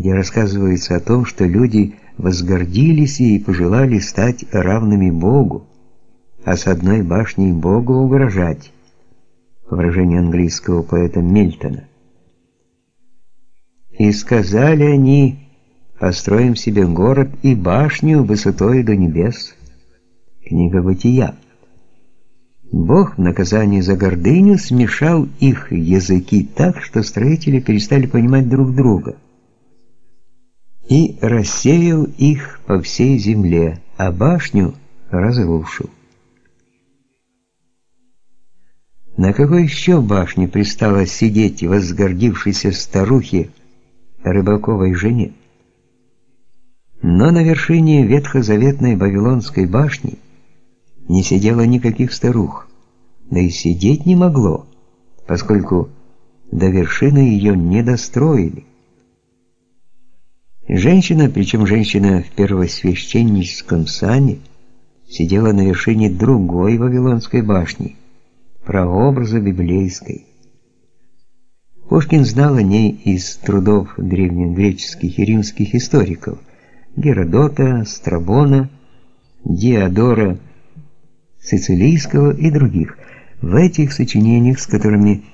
где рассказывается о том, что люди возгордились и пожелали стать равными Богу, а с одной башней Богу угрожать. Выражение английского поэта Мильтона. И сказали они: построим себе город и башню высотой до небес. Книга Бытия. Бог в наказание за гордыню смешал их языки так, что строители перестали понимать друг друга и рассеял их по всей земле, а башню разрушил. На какой еще башне пристало сидеть возгордившейся старухе рыбаковой жене? Но на вершине ветхозаветной Вавилонской башни не сидело никаких старух, да и сидеть не могло, поскольку до вершины ее не достроили. Женщина, причем женщина в первосвященническом сане, сидела на вершине другой Вавилонской башни, прообраза библейской. Пушкин знал о ней из трудов древнегреческих и римских историков Геродота, Страбона, Диодора Сицилийского и других. В этих сочинениях, с которыми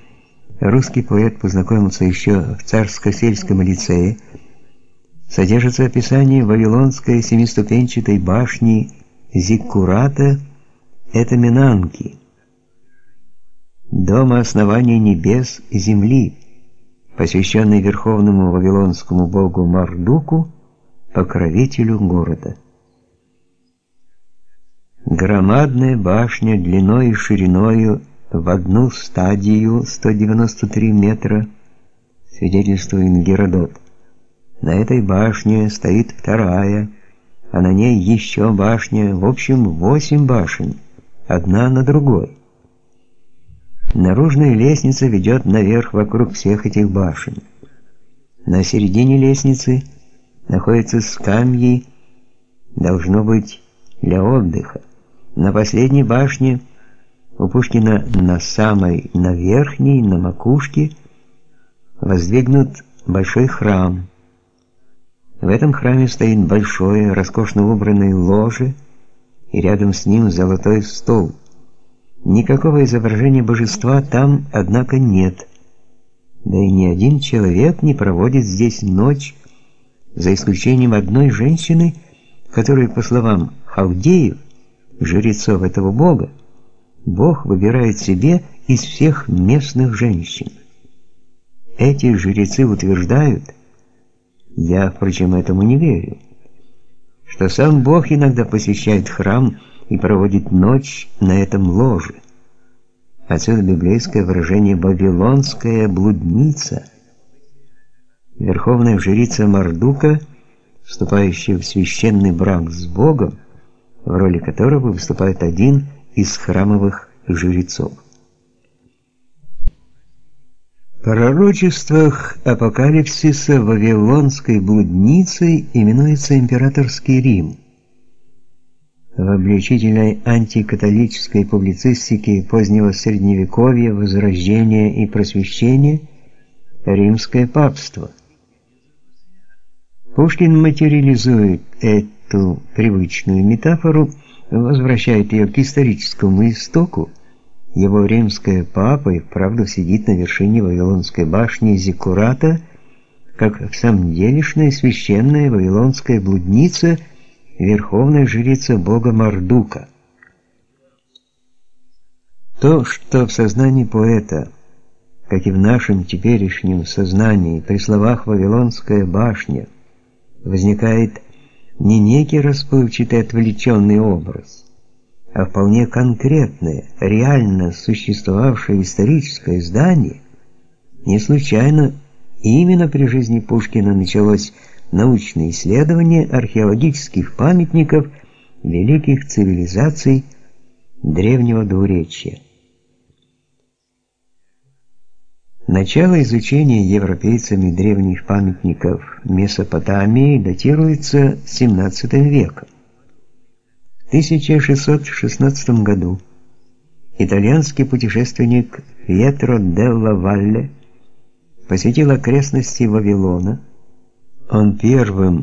русский поэт познакомился еще в царско-сельском лицее, содержится описание вавилонской семиступенчатой башни Зиккурата Этаминанки, дома основания небес и земли, посвященный верховному вавилонскому богу Мардуку, покровителю города. Громадная башня длиной и шириной в одну стадию 193 метра, свидетельствует Геродот. На этой башне стоит вторая, а на ней еще башня, в общем, восемь башен, одна на другой. Наружная лестница ведет наверх вокруг всех этих башен. На середине лестницы находятся скамьи, должно быть, для отдыха. На последней башне у Пушкина на самой, на верхней, на макушке воздвигнут большой храм – в этом храме стоит большое, роскошно убранное ложе, и рядом с ним золотой стол. Никакого изображения божества там, однако, нет. Да и ни один человек не проводит здесь ночь, за исключением одной женщины, которую, по словам халдеев, жрецов этого бога, Бог выбирает себе из всех местных женщин. Эти жрецы утверждают, я, впрочем, этому не верю. Что сам Бог иногда посещает храм и проводит ночь на этом ложе. Отсюда библейское выражение «вавилонская блудница». Верховная жрица Мардука, вступающая в священный брак с Богом, в роли которого выступает один из храмовых жрецов пророчествах апокалипсиса вавилонской блудницей именуется императорский Рим. В обличительной антикатолической публицистике позднего средневековья, возрождения и просвещения римское папство. Пушкин материализует эту привычную метафору, возвращает ее к историческому истоку его римская папа и вправду сидит на вершине Вавилонской башни Зиккурата, как в самом делешная священная вавилонская блудница, верховная жрица бога Мардука. То, что в сознании поэта, как и в нашем теперешнем сознании, при словах «Вавилонская башня» возникает не некий расплывчатый отвлеченный образ – а вполне конкретное, реально существовавшее историческое здание, не случайно именно при жизни Пушкина началось научное исследование археологических памятников великих цивилизаций древнего двуречья. Начало изучения европейцами древних памятников Месопотамии датируется XVII веком. 1616 году итальянский путешественник Пьетро делла Валле посетил окрестности Вавилона, Он первым